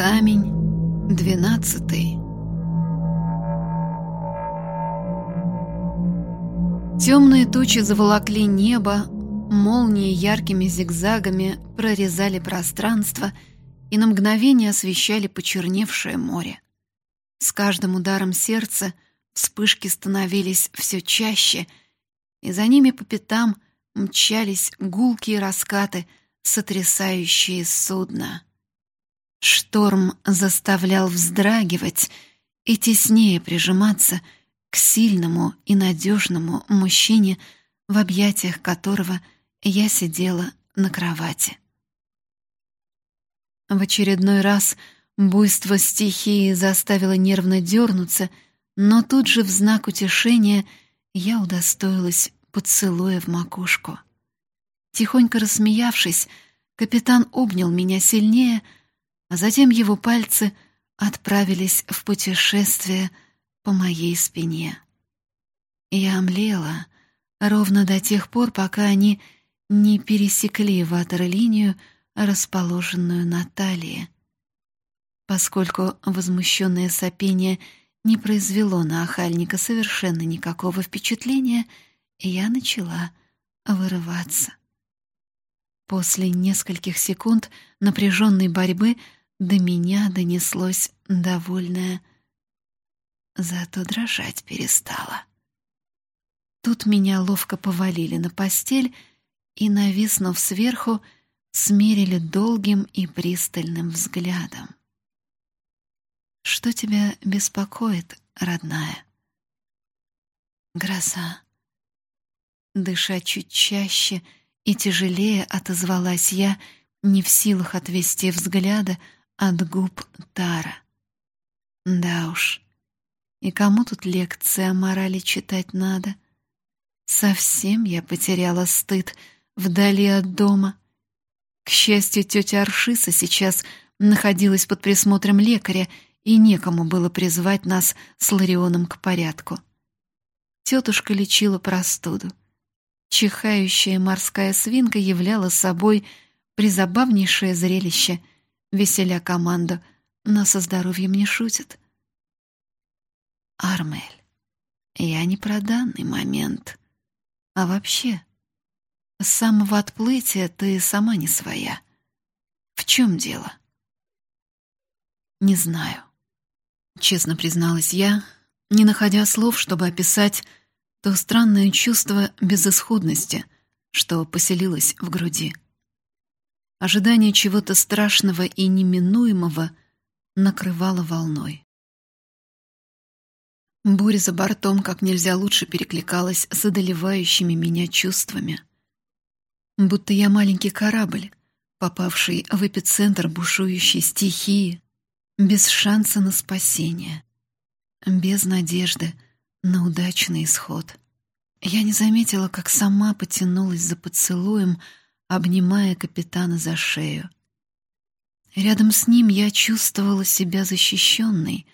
Камень двенадцатый. Темные тучи заволокли небо, молнии яркими зигзагами прорезали пространство и на мгновение освещали почерневшее море. С каждым ударом сердца вспышки становились все чаще, и за ними по пятам мчались гулкие раскаты, сотрясающие судно. Шторм заставлял вздрагивать и теснее прижиматься к сильному и надежному мужчине, в объятиях которого я сидела на кровати. В очередной раз буйство стихии заставило нервно дернуться, но тут же в знак утешения я удостоилась поцелуя в макушку. Тихонько рассмеявшись, капитан обнял меня сильнее — а затем его пальцы отправились в путешествие по моей спине. Я омлела ровно до тех пор, пока они не пересекли ватерлинию, расположенную на талии. Поскольку возмущенное сопение не произвело на охальника совершенно никакого впечатления, я начала вырываться. После нескольких секунд напряженной борьбы до меня донеслось довольное «Зато дрожать перестала». Тут меня ловко повалили на постель и, нависнув сверху, смерили долгим и пристальным взглядом. «Что тебя беспокоит, родная?» «Гроза». Дыша чуть чаще и тяжелее отозвалась я, не в силах отвести взгляда от губ Тара. Да уж, и кому тут лекции о морали читать надо? Совсем я потеряла стыд вдали от дома. К счастью, тетя Аршиса сейчас находилась под присмотром лекаря, и некому было призвать нас с Ларионом к порядку. Тетушка лечила простуду. Чихающая морская свинка являла собой призабавнейшее зрелище — веселя команду, но со здоровьем не шутит. Армель, я не про данный момент, а вообще. С самого отплытия ты сама не своя. В чем дело? Не знаю. Честно призналась я, не находя слов, чтобы описать то странное чувство безысходности, что поселилось в груди. Ожидание чего-то страшного и неминуемого накрывало волной. Буря за бортом как нельзя лучше перекликалась с одолевающими меня чувствами. Будто я маленький корабль, попавший в эпицентр бушующей стихии, без шанса на спасение, без надежды на удачный исход. Я не заметила, как сама потянулась за поцелуем, обнимая капитана за шею. Рядом с ним я чувствовала себя защищенной,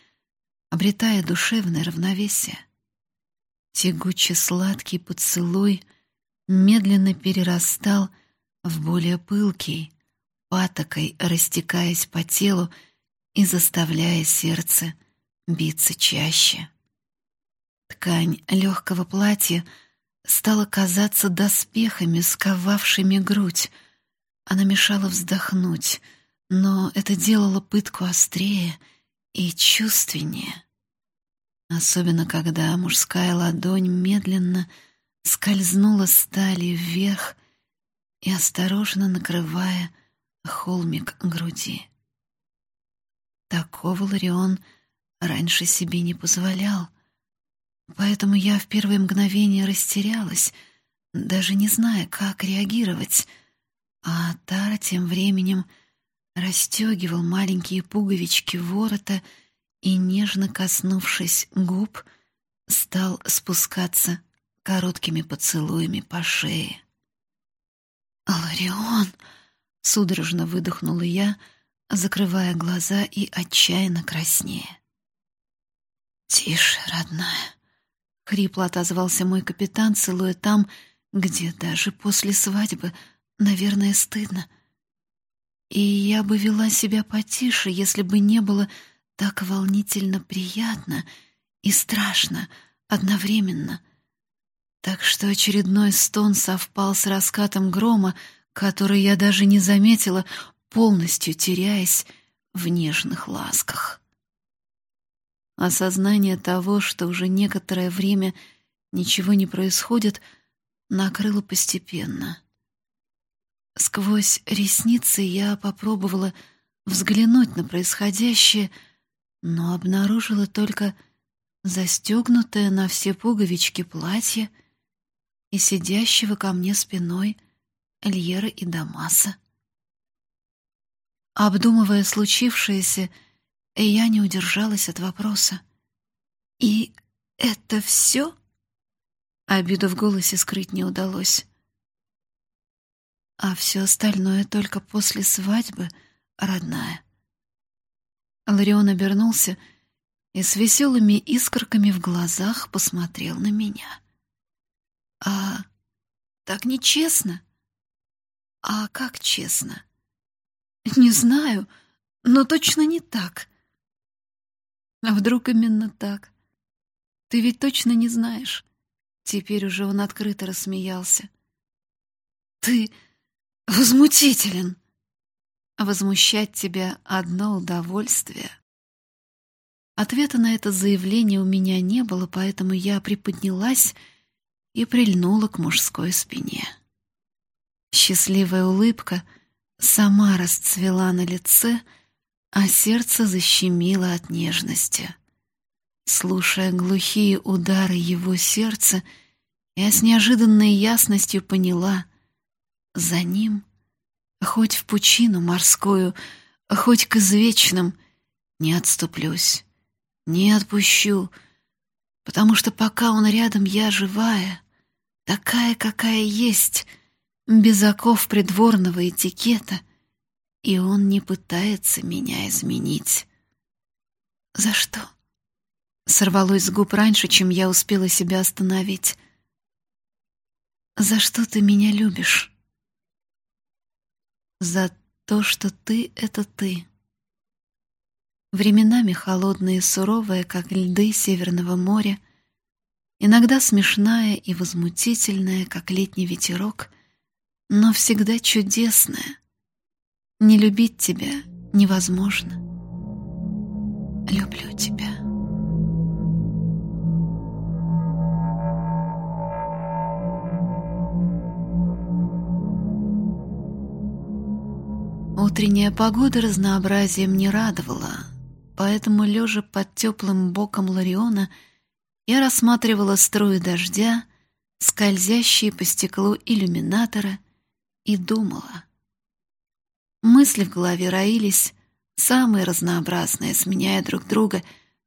обретая душевное равновесие. Тягуче сладкий поцелуй медленно перерастал в более пылкий, патокой растекаясь по телу и заставляя сердце биться чаще. Ткань легкого платья — стала казаться доспехами, сковавшими грудь. Она мешала вздохнуть, но это делало пытку острее и чувственнее. Особенно когда мужская ладонь медленно скользнула стали вверх и осторожно накрывая холмик груди. Такого Ларион раньше себе не позволял. Поэтому я в первые мгновения растерялась, даже не зная, как реагировать. А Тара тем временем расстегивал маленькие пуговички ворота и, нежно коснувшись губ, стал спускаться короткими поцелуями по шее. «Аларион!» — судорожно выдохнула я, закрывая глаза и отчаянно краснея. «Тише, родная!» — хрипло отозвался мой капитан, целуя там, где даже после свадьбы, наверное, стыдно. И я бы вела себя потише, если бы не было так волнительно приятно и страшно одновременно. Так что очередной стон совпал с раскатом грома, который я даже не заметила, полностью теряясь в нежных ласках. Осознание того, что уже некоторое время ничего не происходит, накрыло постепенно. Сквозь ресницы я попробовала взглянуть на происходящее, но обнаружила только застегнутое на все пуговички платье и сидящего ко мне спиной Эльера и Дамаса. Обдумывая случившееся, я не удержалась от вопроса. «И это все?» Обиду в голосе скрыть не удалось. А все остальное только после свадьбы, родная. Ларион обернулся и с веселыми искорками в глазах посмотрел на меня. «А так нечестно?» «А как честно?» «Не знаю, но точно не так». «А вдруг именно так? Ты ведь точно не знаешь?» Теперь уже он открыто рассмеялся. «Ты возмутителен!» «Возмущать тебя одно удовольствие». Ответа на это заявление у меня не было, поэтому я приподнялась и прильнула к мужской спине. Счастливая улыбка сама расцвела на лице, а сердце защемило от нежности. Слушая глухие удары его сердца, я с неожиданной ясностью поняла — за ним, хоть в пучину морскую, хоть к извечным, не отступлюсь, не отпущу, потому что пока он рядом, я живая, такая, какая есть, без оков придворного этикета, и он не пытается меня изменить. За что? Сорвалось с губ раньше, чем я успела себя остановить. «За что ты меня любишь?» «За то, что ты — это ты». Временами холодная и суровая, как льды Северного моря, иногда смешная и возмутительная, как летний ветерок, но всегда чудесная. Не любить тебя невозможно. Люблю тебя. Утренняя погода разнообразием не радовала, поэтому, лежа под теплым боком Лариона, я рассматривала струи дождя, скользящие по стеклу иллюминатора, и думала. Мысли в голове роились, самые разнообразные, сменяя друг друга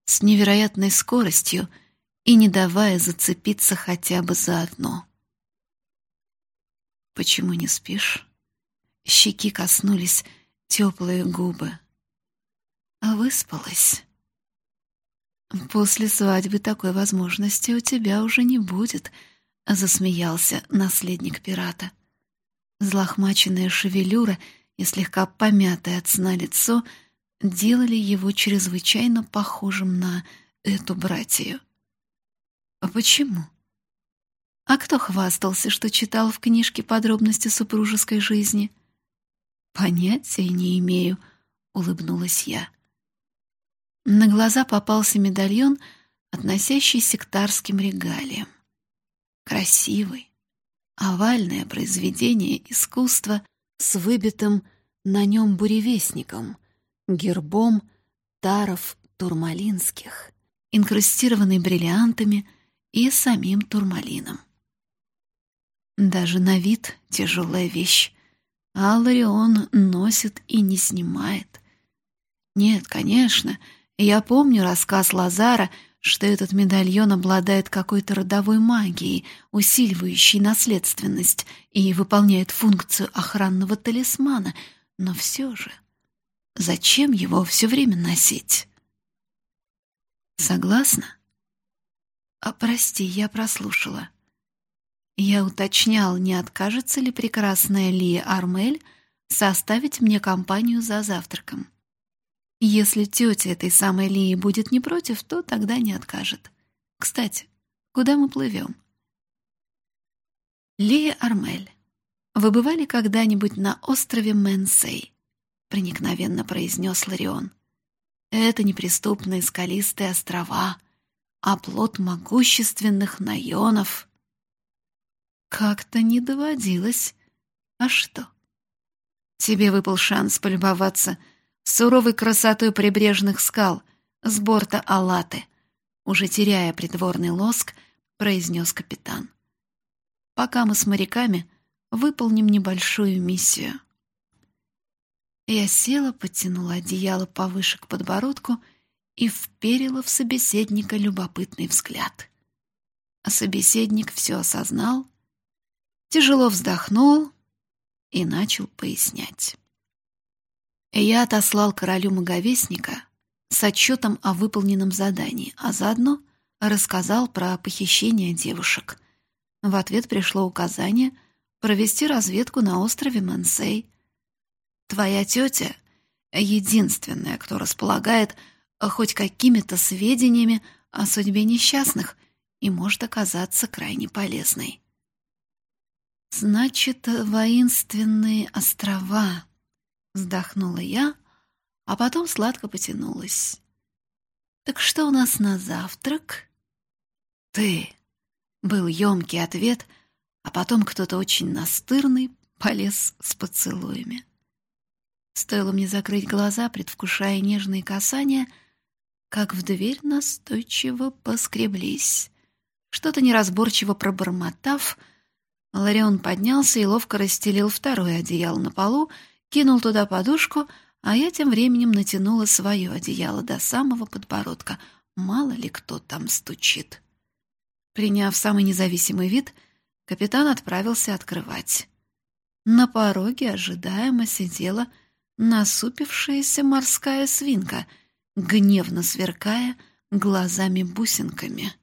с невероятной скоростью и не давая зацепиться хотя бы за одно. «Почему не спишь?» щеки коснулись теплые губы. А выспалась. После свадьбы такой возможности у тебя уже не будет, засмеялся наследник пирата. Злохмаченная шевелюра и слегка помятое от сна лицо делали его чрезвычайно похожим на эту братью. А почему? А кто хвастался, что читал в книжке подробности супружеской жизни? «Понятия не имею», — улыбнулась я. На глаза попался медальон, относящийся к тарским регалиям. Красивый, овальное произведение искусства с выбитым на нем буревестником, гербом таров турмалинских, инкрустированный бриллиантами и самим турмалином. Даже на вид тяжелая вещь, а Ларион носит и не снимает. Нет, конечно, я помню рассказ Лазара, что этот медальон обладает какой-то родовой магией, усиливающей наследственность и выполняет функцию охранного талисмана, но все же зачем его все время носить? Согласна? А прости, я прослушала. Я уточнял, не откажется ли прекрасная Лия Армель составить мне компанию за завтраком. Если тетя этой самой Лии будет не против, то тогда не откажет. Кстати, куда мы плывем? Лия Армель, вы бывали когда-нибудь на острове Мэнсей? Проникновенно произнес Ларион. Это неприступные скалистые острова, оплот могущественных наёнов. Как-то не доводилось. А что? Тебе выпал шанс полюбоваться суровой красотой прибрежных скал с борта Алаты, уже теряя придворный лоск, произнес капитан. Пока мы с моряками выполним небольшую миссию. Я села, подтянула одеяло повыше к подбородку и вперила в собеседника любопытный взгляд. А собеседник все осознал, тяжело вздохнул и начал пояснять. Я отослал королю Маговестника с отчетом о выполненном задании, а заодно рассказал про похищение девушек. В ответ пришло указание провести разведку на острове Мансей. Твоя тетя — единственная, кто располагает хоть какими-то сведениями о судьбе несчастных и может оказаться крайне полезной. «Значит, воинственные острова», — вздохнула я, а потом сладко потянулась. «Так что у нас на завтрак?» «Ты», — был ёмкий ответ, а потом кто-то очень настырный полез с поцелуями. Стоило мне закрыть глаза, предвкушая нежные касания, как в дверь настойчиво поскреблись. Что-то неразборчиво пробормотав — Ларион поднялся и ловко расстелил второе одеяло на полу, кинул туда подушку, а я тем временем натянула свое одеяло до самого подбородка. Мало ли кто там стучит. Приняв самый независимый вид, капитан отправился открывать. На пороге ожидаемо сидела насупившаяся морская свинка, гневно сверкая глазами-бусинками.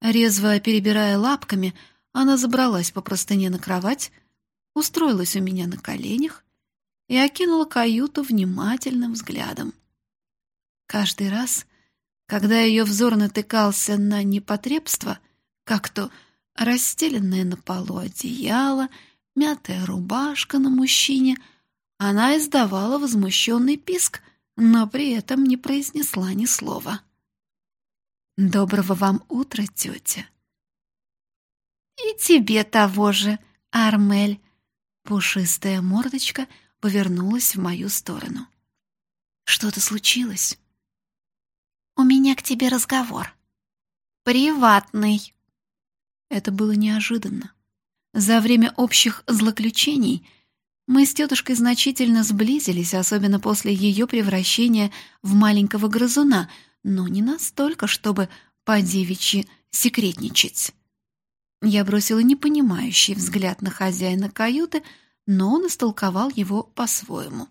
Резво перебирая лапками — она забралась по простыне на кровать, устроилась у меня на коленях и окинула каюту внимательным взглядом. Каждый раз, когда ее взор натыкался на непотребство, как то расстеленное на полу одеяло, мятая рубашка на мужчине, она издавала возмущенный писк, но при этом не произнесла ни слова. «Доброго вам утра, тетя!» «И тебе того же, Армель!» Пушистая мордочка повернулась в мою сторону. «Что-то случилось?» «У меня к тебе разговор. Приватный». Это было неожиданно. За время общих злоключений мы с тетушкой значительно сблизились, особенно после ее превращения в маленького грызуна, но не настолько, чтобы по девичьи секретничать. Я бросила непонимающий взгляд на хозяина каюты, но он истолковал его по-своему.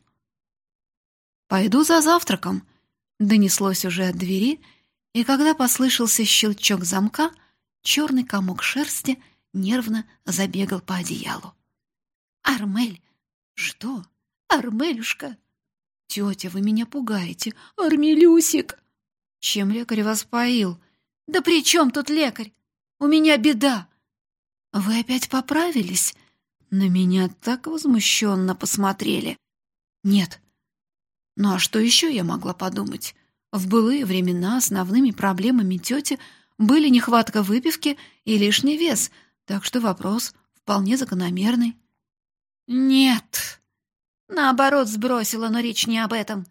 «Пойду за завтраком», — донеслось уже от двери, и когда послышался щелчок замка, черный комок шерсти нервно забегал по одеялу. «Армель!» «Что? Армелюшка!» «Тетя, вы меня пугаете! Армелюсик!» «Чем лекарь вас поил?» «Да при чем тут лекарь? У меня беда! «Вы опять поправились?» На меня так возмущенно посмотрели. «Нет». Ну а что еще я могла подумать? В былые времена основными проблемами тети были нехватка выпивки и лишний вес, так что вопрос вполне закономерный. «Нет!» Наоборот, сбросила, но речь не об этом.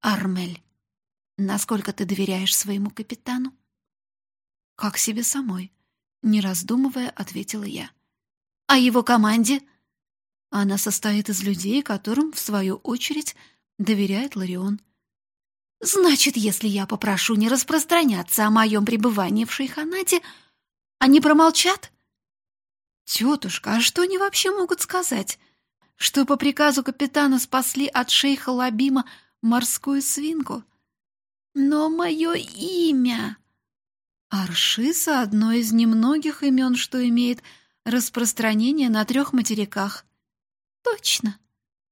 «Армель, насколько ты доверяешь своему капитану?» «Как себе самой», не раздумывая, ответила я. «А его команде?» Она состоит из людей, которым, в свою очередь, доверяет Ларион. «Значит, если я попрошу не распространяться о моем пребывании в шейханате, они промолчат?» «Тетушка, а что они вообще могут сказать? Что по приказу капитана спасли от шейха Лабима морскую свинку?» «Но мое имя...» Аршиса — одно из немногих имен, что имеет распространение на трех материках. Точно.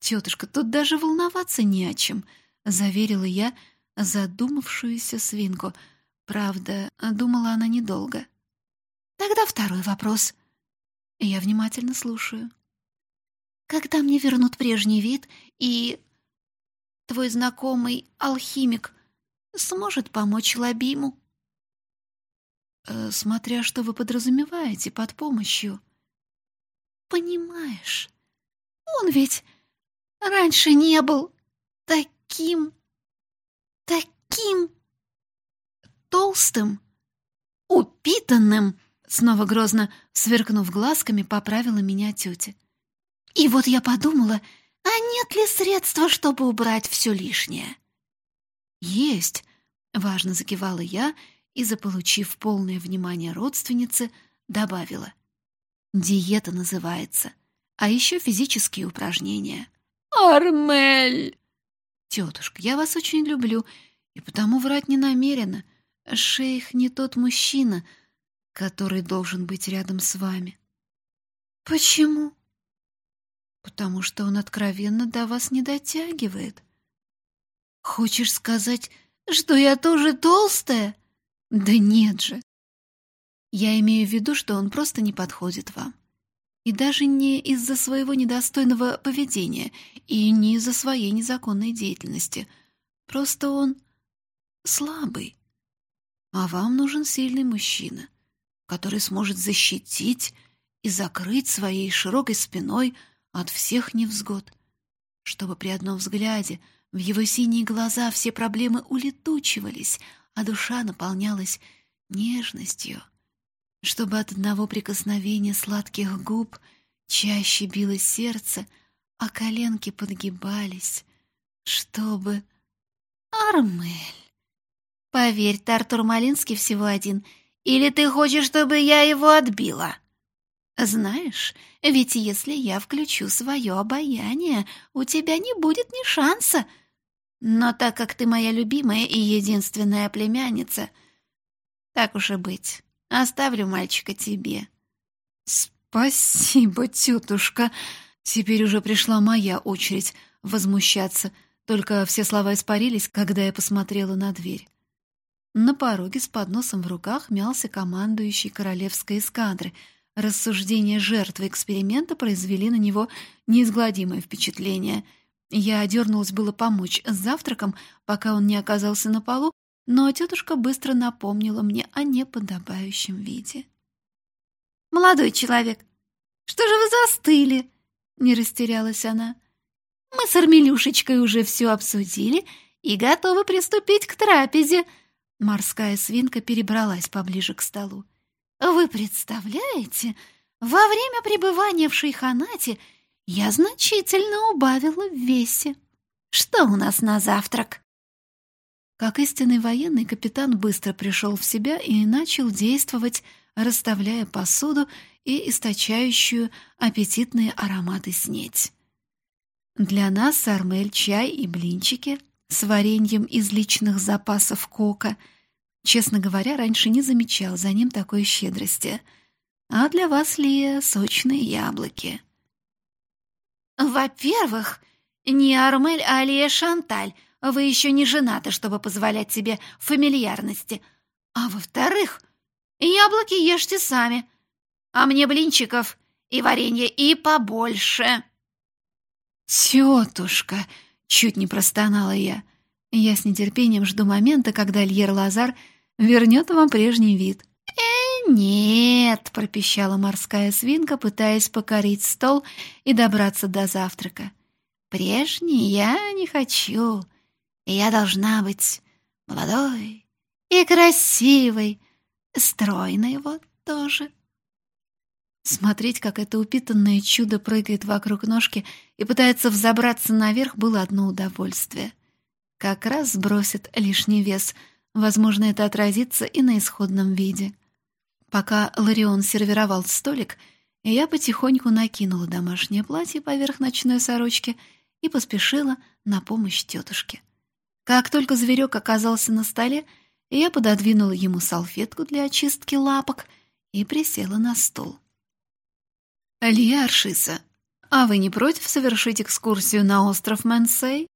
«Тетушка, тут даже волноваться не о чем», — заверила я задумавшуюся свинку. Правда, думала она недолго. «Тогда второй вопрос». Я внимательно слушаю. «Когда мне вернут прежний вид, и твой знакомый алхимик сможет помочь Лабиму?» Э, «Смотря что вы подразумеваете под помощью». «Понимаешь, он ведь раньше не был таким, таким толстым, упитанным, снова грозно сверкнув глазками, поправила меня тетя. И вот я подумала, а нет ли средства, чтобы убрать все лишнее? Есть, важно закивала я и, заполучив полное внимание родственницы, добавила. Диета называется, а еще физические упражнения. «Армель!» «Тетушка, я вас очень люблю, и потому врать не намерена. Шейх не тот мужчина, который должен быть рядом с вами». «Почему?» «Потому что он откровенно до вас не дотягивает». «Хочешь сказать, что я тоже толстая?» «Да нет же!» «Я имею в виду, что он просто не подходит вам. И даже не из-за своего недостойного поведения и не из-за своей незаконной деятельности. Просто он слабый. А вам нужен сильный мужчина, который сможет защитить и закрыть своей широкой спиной от всех невзгод, чтобы при одном взгляде в его синие глаза все проблемы улетучивались, а душа наполнялась нежностью — чтобы от одного прикосновения сладких губ чаще билось сердце, а коленки подгибались, чтобы... Армель! Поверь, Тартур Малинский всего один. Или ты хочешь, чтобы я его отбила? Знаешь, ведь если я включу свое обаяние, у тебя не будет ни шанса. Но так как ты моя любимая и единственная племянница, так уж и быть, Оставлю мальчика тебе». «Спасибо, тетушка. Теперь уже пришла моя очередь возмущаться, только все слова испарились, когда я посмотрела на дверь. На пороге с подносом в руках мялся командующий королевской эскадры. Рассуждения жертвы эксперимента произвели на него неизгладимое впечатление. Я дернулась было помочь с завтраком, пока он не оказался на полу, но тетушка быстро напомнила мне о неподобающем виде. «Молодой человек, что же вы застыли?» — не растерялась она. «Мы с Армелюшечкой уже все обсудили и готовы приступить к трапезе». Морская свинка перебралась поближе к столу. «Вы представляете, во время пребывания в шейханате я значительно убавила в весе. Что у нас на завтрак?» Как истинный военный, капитан быстро пришел в себя и начал действовать, расставляя посуду и источающую аппетитные ароматы снеть. Для нас сармель, чай и блинчики с вареньем из личных запасов кока. Честно говоря, раньше не замечал за ним такой щедрости. А для вас, Лия, сочные яблоки. «Во-первых, не Армель, а Лия Шанталь», вы еще не женаты, чтобы позволять себе фамильярности. А во-вторых, яблоки ешьте сами, а мне блинчиков и варенье и побольше». «Тетушка!» — чуть не простонала я. Я с нетерпением жду момента, когда Льер Лазар вернет вам прежний вид. «Э, нет!» — пропищала морская свинка, пытаясь покорить стол и добраться до завтрака. «Прежний я не хочу я должна быть молодой и красивой, стройной вот тоже. Смотреть, как это упитанное чудо прыгает вокруг ножки и пытается взобраться наверх, было одно удовольствие. Как раз сбросит лишний вес, возможно, это отразится и на исходном виде. Пока Ларион сервировал столик, я потихоньку накинула домашнее платье поверх ночной сорочки и поспешила на помощь тетушке. Как только зверек оказался на столе, я пододвинула ему салфетку для очистки лапок и присела на стол. «Алия Аршиса, А вы не против совершить экскурсию на остров Мэнсей?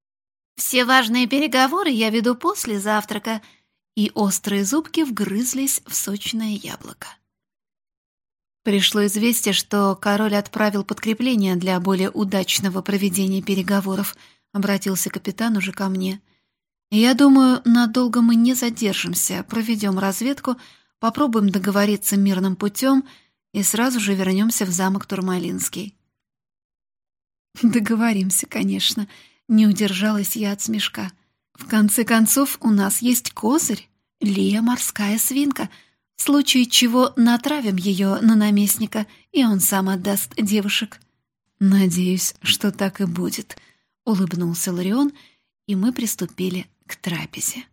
Все важные переговоры я веду после завтрака. И острые зубки вгрызлись в сочное яблоко. Пришло известие, что король отправил подкрепление для более удачного проведения переговоров. Обратился капитан уже ко мне. Я думаю, надолго мы не задержимся, проведем разведку, попробуем договориться мирным путем и сразу же вернемся в замок Турмалинский. Договоримся, конечно. Не удержалась я от смешка. В конце концов, у нас есть козырь. Лия — морская свинка. В случае чего натравим ее на наместника, и он сам отдаст девушек. Надеюсь, что так и будет, — улыбнулся Ларион, и мы приступили к трапезе.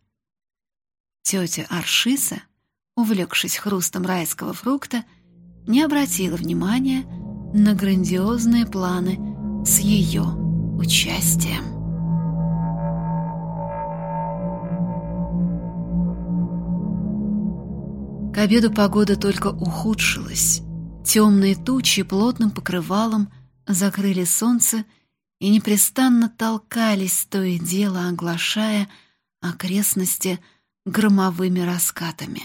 Тетя Аршиса, увлекшись хрустом райского фрукта, не обратила внимания на грандиозные планы с ее участием. К обеду погода только ухудшилась. Темные тучи плотным покрывалом закрыли солнце и непрестанно толкались, то и дело оглашая окрестности громовыми раскатами.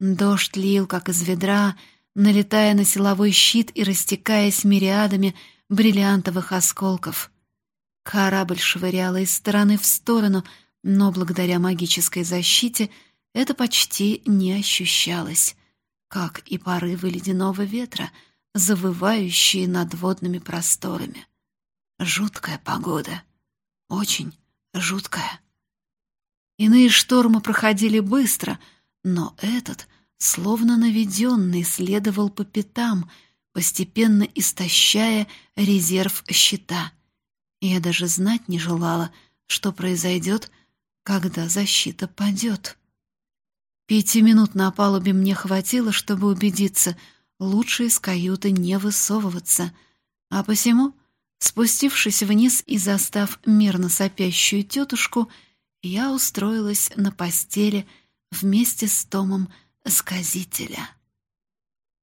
Дождь лил, как из ведра, налетая на силовой щит и растекаясь мириадами бриллиантовых осколков. Корабль швыряла из стороны в сторону, но благодаря магической защите это почти не ощущалось, как и порывы ледяного ветра, завывающие над водными просторами. Жуткая погода. Очень жуткая. Иные штормы проходили быстро, но этот, словно наведенный, следовал по пятам — постепенно истощая резерв щита. Я даже знать не желала, что произойдет, когда защита падет. Пяти минут на палубе мне хватило, чтобы убедиться, лучше из каюты не высовываться, а посему, спустившись вниз и застав мирно сопящую тетушку, я устроилась на постели вместе с Томом Сказителя.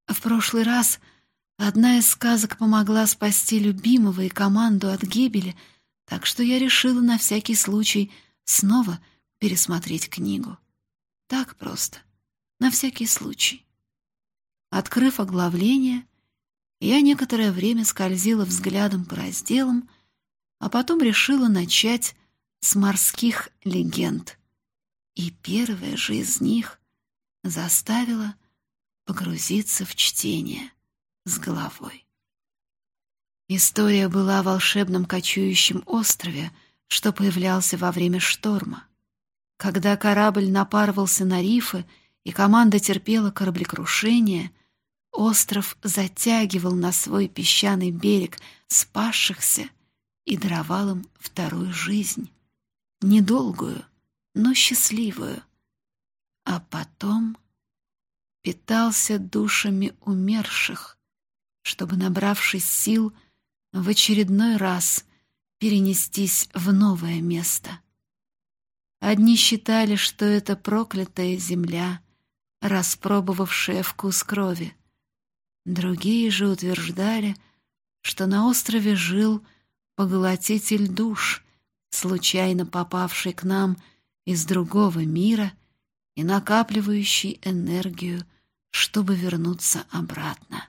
В прошлый раз Одна из сказок помогла спасти любимого и команду от гибели, так что я решила на всякий случай снова пересмотреть книгу. Так просто, на всякий случай. Открыв оглавление, я некоторое время скользила взглядом по разделам, а потом решила начать с морских легенд. И первая же из них заставила погрузиться в чтение с головой. История была о волшебном кочующем острове, что появлялся во время шторма. Когда корабль напарывался на рифы и команда терпела кораблекрушение, остров затягивал на свой песчаный берег спасшихся и даровал им вторую жизнь, недолгую, но счастливую. А потом питался душами умерших, чтобы, набравшись сил, в очередной раз перенестись в новое место. Одни считали, что это проклятая земля, распробовавшая вкус крови. Другие же утверждали, что на острове жил поглотитель душ, случайно попавший к нам из другого мира и накапливающий энергию, чтобы вернуться обратно.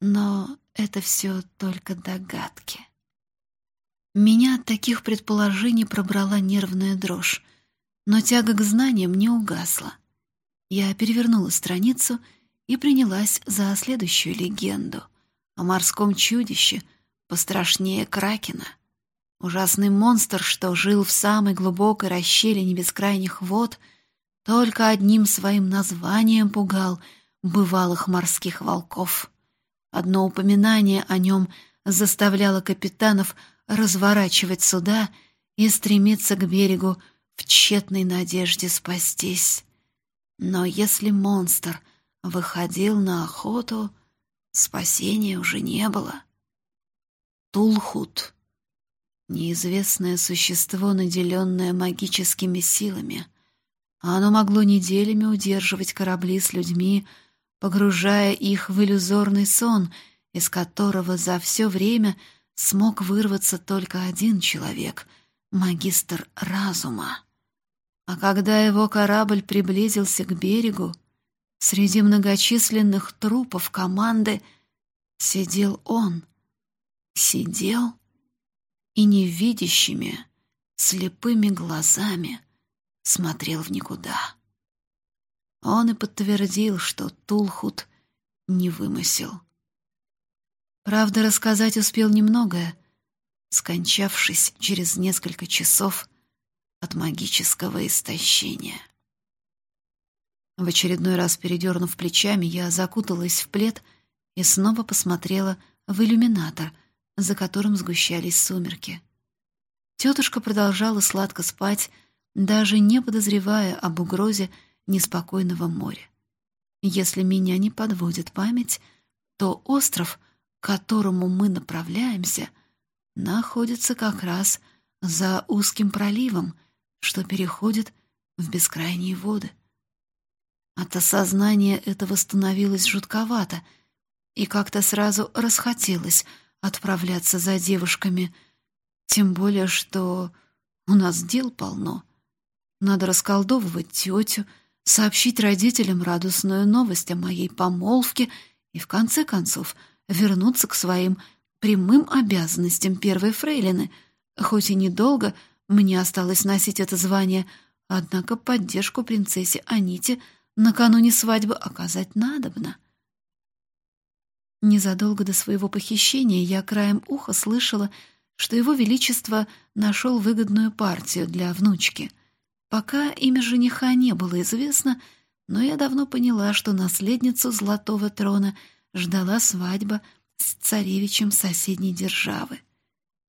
Но это все только догадки. Меня от таких предположений пробрала нервная дрожь, но тяга к знаниям не угасла. Я перевернула страницу и принялась за следующую легенду о морском чудище, пострашнее Кракена. Ужасный монстр, что жил в самой глубокой расщелине бескрайних вод, только одним своим названием пугал бывалых морских волков. Одно упоминание о нем заставляло капитанов разворачивать суда и стремиться к берегу в тщетной надежде спастись. Но если монстр выходил на охоту, спасения уже не было. Тулхут — неизвестное существо, наделенное магическими силами. Оно могло неделями удерживать корабли с людьми, погружая их в иллюзорный сон из которого за все время смог вырваться только один человек — магистр разума. А когда его корабль приблизился к берегу, среди многочисленных трупов команды сидел он. Сидел и невидящими, слепыми глазами смотрел в никуда. Он и подтвердил, что Тулхут не вымысел. Правда, рассказать успел немногое, скончавшись через несколько часов от магического истощения. В очередной раз передернув плечами, я закуталась в плед и снова посмотрела в иллюминатор, за которым сгущались сумерки. Тетушка продолжала сладко спать, даже не подозревая об угрозе неспокойного моря. Если меня не подводит память, то остров, к которому мы направляемся, находится как раз за узким проливом, что переходит в бескрайние воды. От осознания этого становилось жутковато, и как-то сразу расхотелось отправляться за девушками, тем более что у нас дел полно. Надо расколдовывать тетю, сообщить родителям радостную новость о моей помолвке и, в конце концов, вернуться к своим прямым обязанностям первой фрейлины. Хоть и недолго мне осталось носить это звание, однако поддержку принцессе Аните накануне свадьбы оказать надобно. Незадолго до своего похищения я краем уха слышала, что его величество нашел выгодную партию для внучки — Пока имя жениха не было известно, но я давно поняла, что наследницу Золотого Трона ждала свадьба с царевичем соседней державы.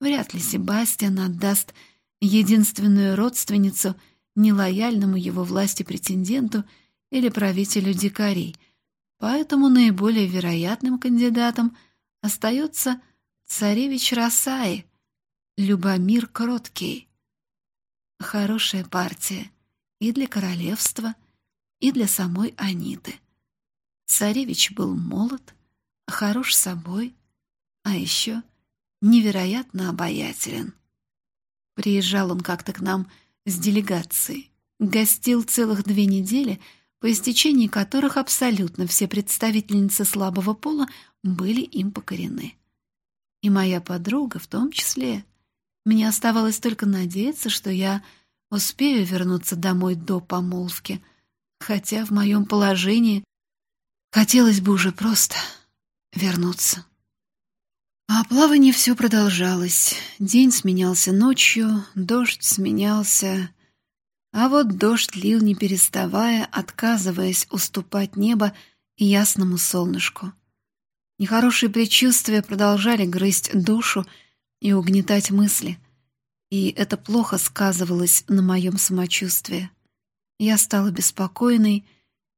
Вряд ли Себастьян отдаст единственную родственницу нелояльному его власти претенденту или правителю дикарей, поэтому наиболее вероятным кандидатом остается царевич Расаи, Любомир Кроткий. Хорошая партия и для королевства, и для самой Аниты. Царевич был молод, хорош собой, а еще невероятно обаятелен. Приезжал он как-то к нам с делегацией, гостил целых две недели, по истечении которых абсолютно все представительницы слабого пола были им покорены. И моя подруга в том числе. Мне оставалось только надеяться, что я успею вернуться домой до помолвки, хотя в моем положении хотелось бы уже просто вернуться. А плавание все продолжалось. День сменялся ночью, дождь сменялся... А вот дождь лил не переставая, отказываясь уступать небо ясному солнышку. Нехорошие предчувствия продолжали грызть душу и угнетать мысли, и это плохо сказывалось на моем самочувствии. Я стала беспокойной,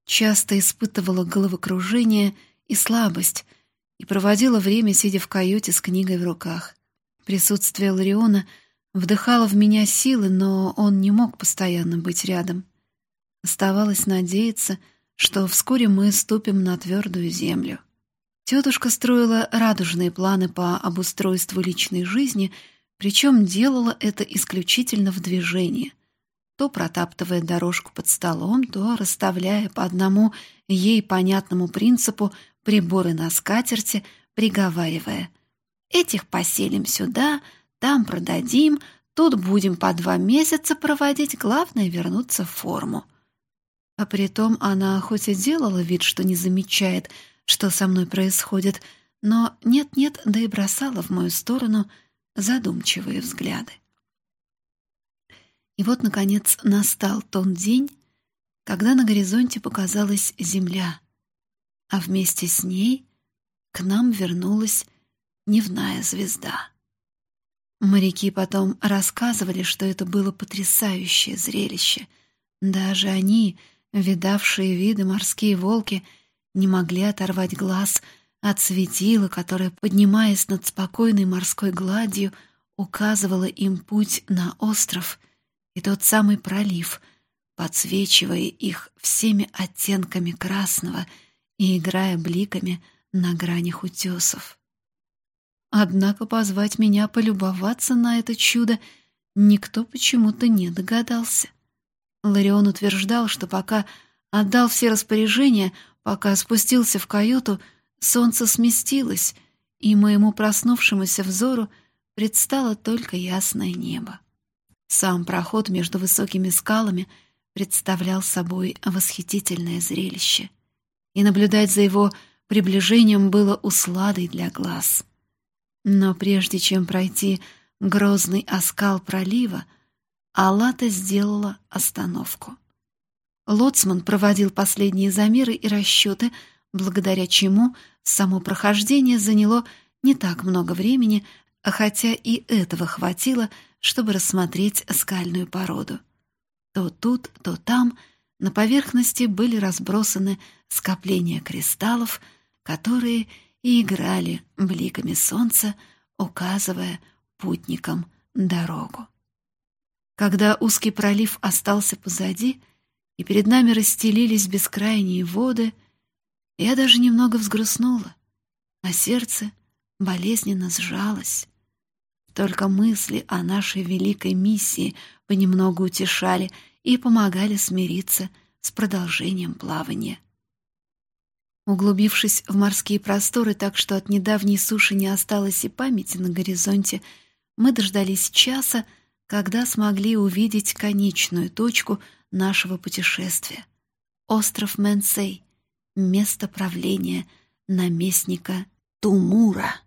часто испытывала головокружение и слабость и проводила время, сидя в каюте с книгой в руках. Присутствие Лариона вдыхало в меня силы, но он не мог постоянно быть рядом. Оставалось надеяться, что вскоре мы ступим на твердую землю. Тетушка строила радужные планы по обустройству личной жизни, причем делала это исключительно в движении, то протаптывая дорожку под столом, то расставляя по одному ей понятному принципу приборы на скатерти, приговаривая «Этих поселим сюда, там продадим, тут будем по два месяца проводить, главное — вернуться в форму». А притом она хоть и делала вид, что не замечает — что со мной происходит, но нет-нет, да и бросала в мою сторону задумчивые взгляды. И вот, наконец, настал тот день, когда на горизонте показалась земля, а вместе с ней к нам вернулась дневная звезда. Моряки потом рассказывали, что это было потрясающее зрелище. Даже они, видавшие виды морские волки — не могли оторвать глаз от светила, которое, поднимаясь над спокойной морской гладью, указывало им путь на остров и тот самый пролив, подсвечивая их всеми оттенками красного и играя бликами на гранях утесов. Однако позвать меня полюбоваться на это чудо никто почему-то не догадался. Ларион утверждал, что пока отдал все распоряжения, пока спустился в каюту, солнце сместилось, и моему проснувшемуся взору предстало только ясное небо. Сам проход между высокими скалами представлял собой восхитительное зрелище, и наблюдать за его приближением было усладой для глаз. Но прежде чем пройти грозный оскал пролива, Алата сделала остановку. Лоцман проводил последние замеры и расчеты, благодаря чему само прохождение заняло не так много времени, хотя и этого хватило, чтобы рассмотреть скальную породу. То тут, то там на поверхности были разбросаны скопления кристаллов, которые и играли бликами солнца, указывая путникам дорогу. Когда узкий пролив остался позади, и перед нами расстелились бескрайние воды, я даже немного взгрустнула, а сердце болезненно сжалось. Только мысли о нашей великой миссии понемногу утешали и помогали смириться с продолжением плавания. Углубившись в морские просторы так, что от недавней суши не осталось и памяти на горизонте, мы дождались часа, когда смогли увидеть конечную точку нашего путешествия — остров Менсей, место правления наместника Тумура.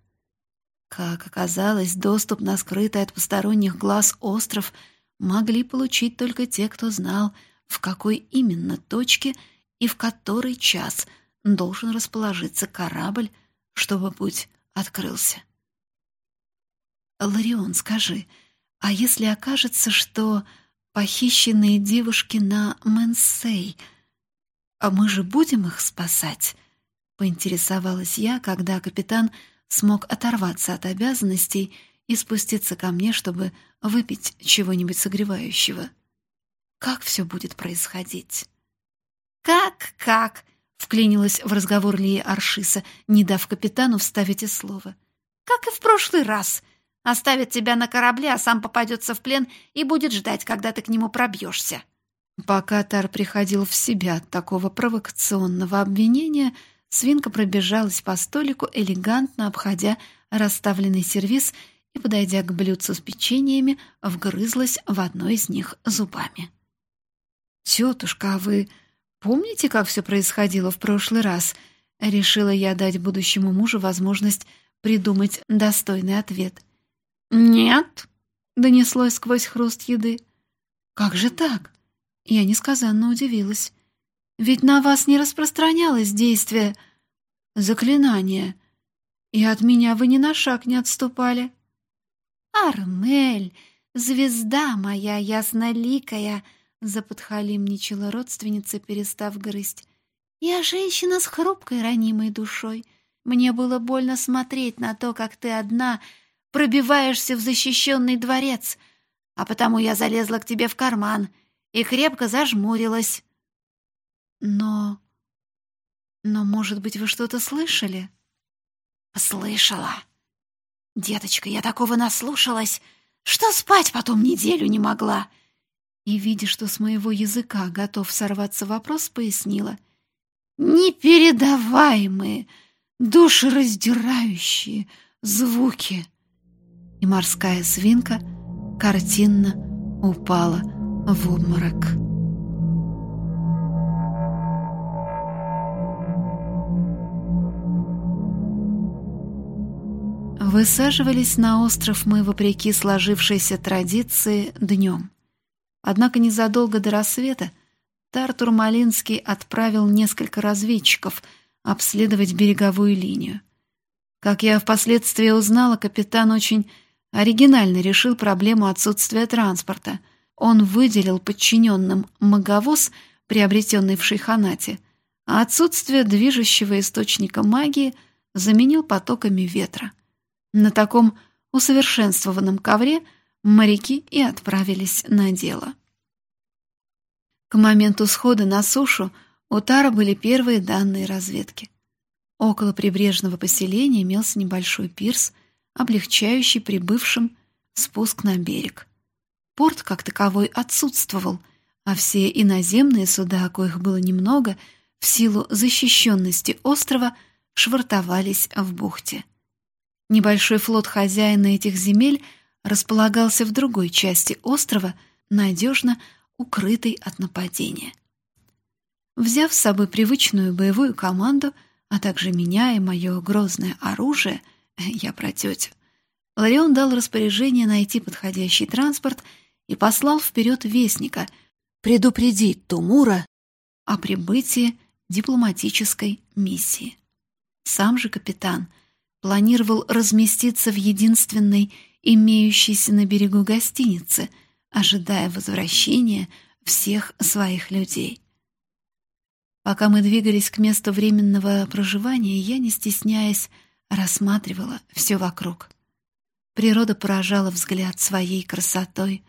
Как оказалось, доступ на скрытый от посторонних глаз остров могли получить только те, кто знал, в какой именно точке и в который час — должен расположиться корабль, чтобы путь открылся. Ларион, скажи, а если окажется, что похищенные девушки на Мэнсей, а мы же будем их спасать? Поинтересовалась я, когда капитан смог оторваться от обязанностей и спуститься ко мне, чтобы выпить чего-нибудь согревающего. Как все будет происходить? «Как-как?» Вклинилась в разговор Лия Аршиса, не дав капитану вставить и слово. «Как и в прошлый раз. Оставит тебя на корабле, а сам попадется в плен и будет ждать, когда ты к нему пробьешься». Пока Тар приходил в себя от такого провокационного обвинения, свинка пробежалась по столику, элегантно обходя расставленный сервиз и, подойдя к блюдцу с печеньями, вгрызлась в одно из них зубами. «Тетушка, а вы Помните, как все происходило в прошлый раз? Решила я дать будущему мужу возможность придумать достойный ответ. «Нет», — донеслось сквозь хруст еды. «Как же так?» Я несказанно удивилась. «Ведь на вас не распространялось действие заклинания, и от меня вы ни на шаг не отступали». «Армель, звезда моя ясноликая!» заподхалимничала родственница, перестав грызть. «Я женщина с хрупкой, ранимой душой. Мне было больно смотреть на то, как ты одна пробиваешься в защищенный дворец, а потому я залезла к тебе в карман и крепко зажмурилась». «Но... но, может быть, вы что-то слышали?» «Слышала. Деточка, я такого наслушалась, что спать потом неделю не могла» и, видя, что с моего языка готов сорваться вопрос, пояснила. «Непередаваемые, душераздирающие звуки!» И морская свинка картинно упала в обморок. Высаживались на остров мы, вопреки сложившейся традиции, днем. Однако незадолго до рассвета Тартур Малинский отправил несколько разведчиков обследовать береговую линию. Как я впоследствии узнала, капитан очень оригинально решил проблему отсутствия транспорта. Он выделил подчиненным маговоз, приобретенный в шейханате, а отсутствие движущего источника магии заменил потоками ветра. На таком усовершенствованном ковре – моряки и отправились на дело. К моменту схода на сушу у Тара были первые данные разведки. Около прибрежного поселения имелся небольшой пирс, облегчающий прибывшим спуск на берег. Порт как таковой отсутствовал, а все иноземные суда, коих было немного, в силу защищенности острова, швартовались в бухте. Небольшой флот хозяина этих земель располагался в другой части острова, надежно укрытый от нападения. Взяв с собой привычную боевую команду, а также меня и мое грозное оружие, я про тетю, Ларион дал распоряжение найти подходящий транспорт и послал вперед вестника предупредить Тумура о прибытии дипломатической миссии. Сам же капитан планировал разместиться в единственной имеющейся на берегу гостинице, ожидая возвращения всех своих людей. Пока мы двигались к месту временного проживания, я, не стесняясь, рассматривала все вокруг. Природа поражала взгляд своей красотой,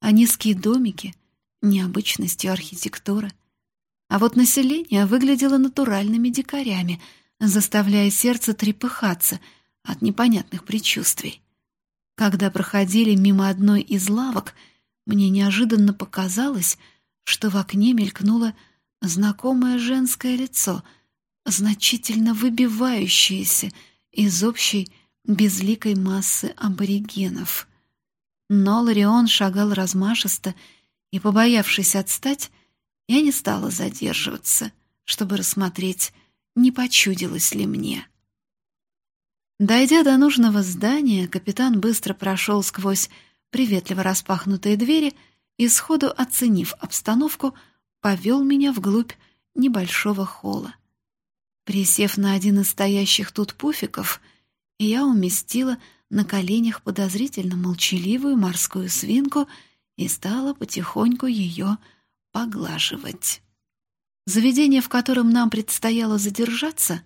а низкие домики — необычностью архитектуры. А вот население выглядело натуральными дикарями, заставляя сердце трепыхаться от непонятных предчувствий. Когда проходили мимо одной из лавок, мне неожиданно показалось, что в окне мелькнуло знакомое женское лицо, значительно выбивающееся из общей безликой массы аборигенов. Но Ларион шагал размашисто, и, побоявшись отстать, я не стала задерживаться, чтобы рассмотреть, не почудилось ли мне. Дойдя до нужного здания, капитан быстро прошел сквозь приветливо распахнутые двери и, сходу оценив обстановку, повел меня вглубь небольшого холла. Присев на один из стоящих тут пуфиков, я уместила на коленях подозрительно молчаливую морскую свинку и стала потихоньку ее поглаживать. Заведение, в котором нам предстояло задержаться,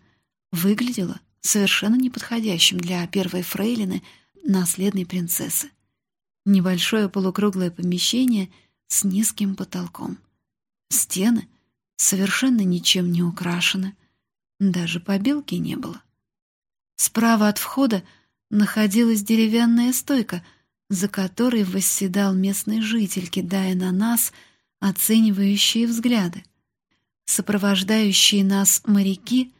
выглядело совершенно неподходящим для первой фрейлины наследной принцессы. Небольшое полукруглое помещение с низким потолком — Стены совершенно ничем не украшены, даже побелки не было. Справа от входа находилась деревянная стойка, за которой восседал местный житель, кидая на нас оценивающие взгляды. Сопровождающие нас моряки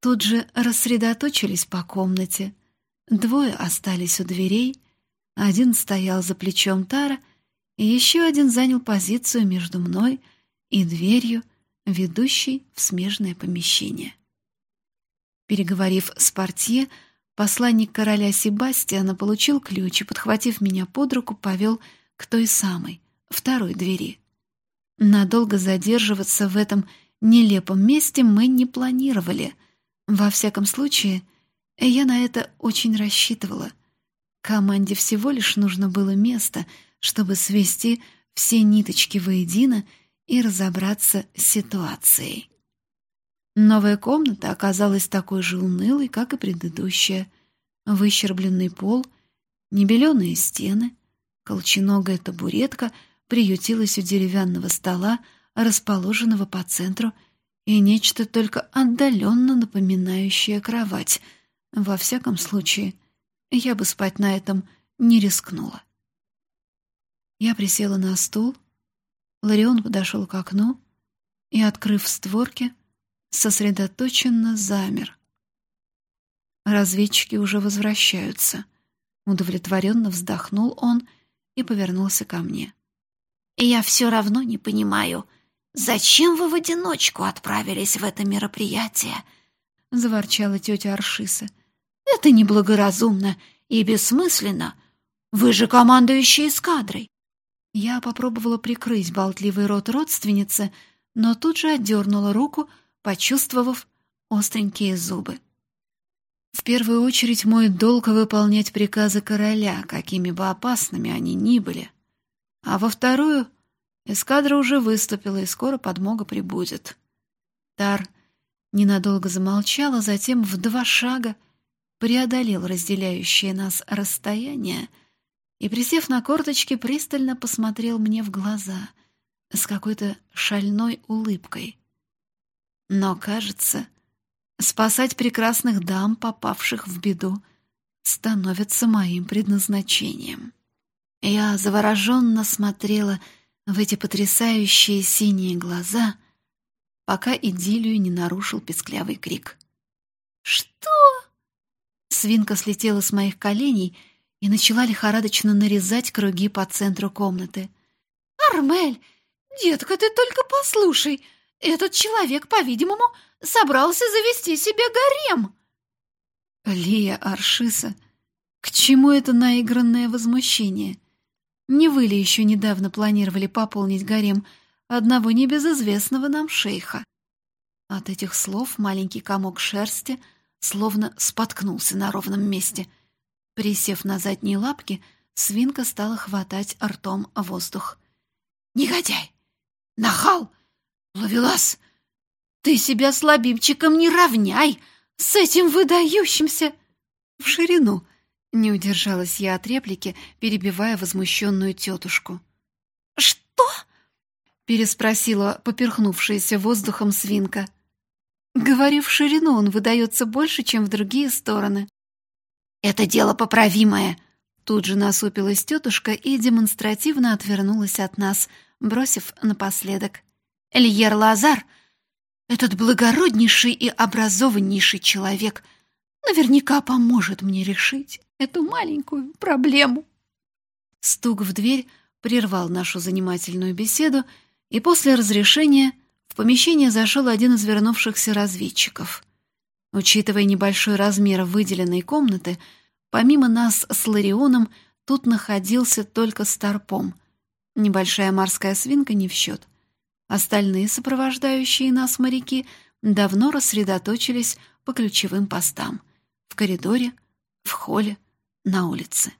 тут же рассредоточились по комнате. Двое остались у дверей, один стоял за плечом Тара, и еще один занял позицию между мной и дверью, ведущей в смежное помещение. Переговорив с портье, посланник короля Себастьяна получил ключ и, подхватив меня под руку, повел к той самой, второй двери. Надолго задерживаться в этом нелепом месте мы не планировали. Во всяком случае, я на это очень рассчитывала. Команде всего лишь нужно было место, чтобы свести все ниточки воедино и разобраться с ситуацией. Новая комната оказалась такой же унылой, как и предыдущая. Выщербленный пол, небеленые стены, колченогая табуретка приютилась у деревянного стола, расположенного по центру, и нечто только отдаленно напоминающее кровать. Во всяком случае, я бы спать на этом не рискнула. Я присела на стул, Ларион подошел к окну и, открыв створки, сосредоточенно замер. Разведчики уже возвращаются. Удовлетворенно вздохнул он и повернулся ко мне. «Я все равно не понимаю, зачем вы в одиночку отправились в это мероприятие?» — заворчала тетя Аршиса. «Это неблагоразумно и бессмысленно. Вы же командующий эскадрой. Я попробовала прикрыть болтливый рот родственницы, но тут же отдернула руку, почувствовав остренькие зубы. В первую очередь мой долг выполнять приказы короля, какими бы опасными они ни были. А во вторую эскадра уже выступила, и скоро подмога прибудет. Тар ненадолго замолчал, а затем в два шага преодолел разделяющее нас расстояние — и, присев на корточки, пристально посмотрел мне в глаза с какой-то шальной улыбкой. Но, кажется, Спасать прекрасных дам, попавших в беду, становится моим предназначением. Я завороженно смотрела в эти потрясающие синие глаза, пока идиллию не нарушил песклявый крик. «Что?» Свинка слетела с моих коленей и начала лихорадочно нарезать круги по центру комнаты. «Армель, детка, ты только послушай! Этот человек, по-видимому, собрался завести себе гарем!» Лия Аршиса, к чему это наигранное возмущение? Не вы ли еще недавно планировали пополнить гарем одного небезызвестного нам шейха? От этих слов маленький комок шерсти словно споткнулся на ровном месте. Присев на задние лапки, свинка стала хватать ртом воздух. «Негодяй! Нахал! Ловелас! Ты себя слабимчиком не равняй с этим выдающимся!» «В ширину!» — не удержалась я от реплики, перебивая возмущенную тетушку. «Что?» — переспросила поперхнувшаяся воздухом свинка. Говорю, в ширину он выдается больше, чем в другие стороны. «Это дело поправимое!» Тут же насупилась тетушка и демонстративно отвернулась от нас, бросив напоследок. «Эльер Лазар, этот благороднейший и образованнейший человек, наверняка поможет мне решить эту маленькую проблему». Стук в дверь прервал нашу занимательную беседу, и после разрешения в помещение зашел один из вернувшихся разведчиков. Учитывая небольшой размер выделенной комнаты, помимо нас с Ларионом тут находился только Старпом. Небольшая морская свинка не в счет. Остальные сопровождающие нас моряки давно рассредоточились по ключевым постам — коридоре, в холле, на улице.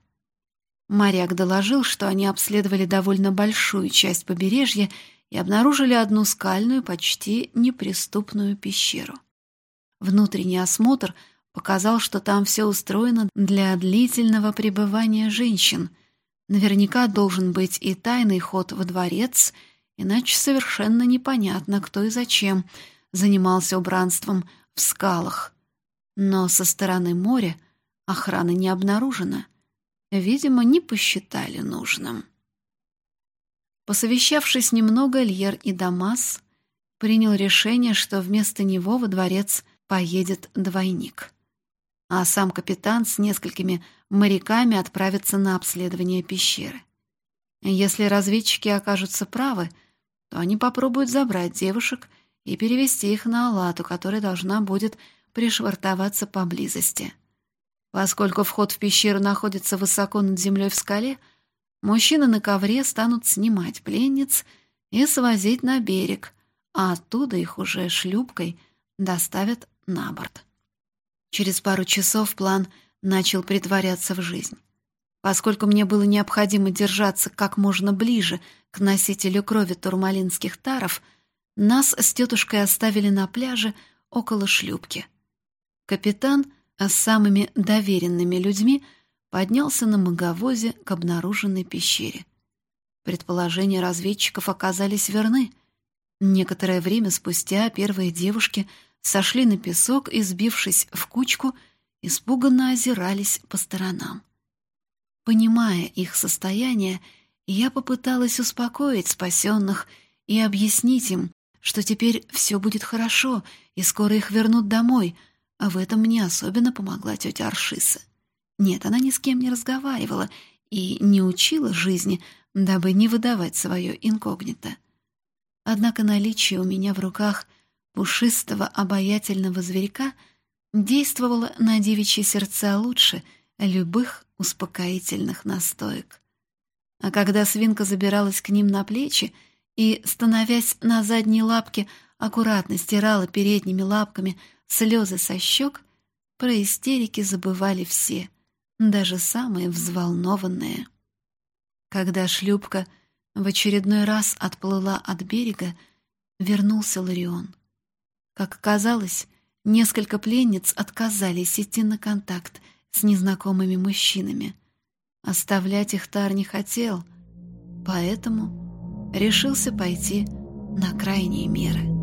Моряк доложил, что они обследовали довольно большую часть побережья и обнаружили одну скальную, почти неприступную пещеру. Внутренний осмотр показал, что там все устроено для длительного пребывания женщин. Наверняка должен быть и тайный ход во дворец, иначе совершенно непонятно, кто и зачем занимался убранством в скалах. Но со стороны моря охраны не обнаружено. Видимо, не посчитали нужным. Посовещавшись немного, Льер и Дамас принял решение, что вместо него во дворец поедет двойник. А сам капитан с несколькими моряками отправится на обследование пещеры. Если разведчики окажутся правы, то они попробуют забрать девушек и перевести их на Алату, которая должна будет пришвартоваться поблизости. Поскольку вход в пещеру находится высоко над землей в скале, Мужчины на ковре станут снимать пленниц и свозить на берег, а оттуда их уже шлюпкой доставят на борт. Через пару часов план начал притворяться в жизнь. Поскольку мне было необходимо держаться как можно ближе к носителю крови турмалинских таров, нас с тетушкой оставили на пляже около шлюпки. Капитан с самыми доверенными людьми — поднялся на маговозе к обнаруженной пещере. Предположения разведчиков оказались верны. Некоторое время спустя первые девушки сошли на песок и, сбившись в кучку, испуганно озирались по сторонам. Понимая их состояние, я попыталась успокоить спасенных и объяснить им, что теперь все будет хорошо, и скоро их вернут домой, а в этом мне особенно помогла тетя Аршиса. Нет, она ни с кем не разговаривала и не учила жизни, дабы не выдавать свое инкогнито. Однако наличие у меня в руках пушистого обаятельного зверька действовало на девичьи сердца лучше любых успокоительных настоек. А когда свинка забиралась к ним на плечи и, становясь на задние лапки, аккуратно стирала передними лапками слезы со щек, про истерики забывали все — даже самые взволнованные. Когда шлюпка в очередной раз отплыла от берега, вернулся Ларион. Как оказалось, несколько пленниц отказались идти на контакт с незнакомыми мужчинами. Оставлять их Тар не хотел, поэтому решился пойти на крайние меры.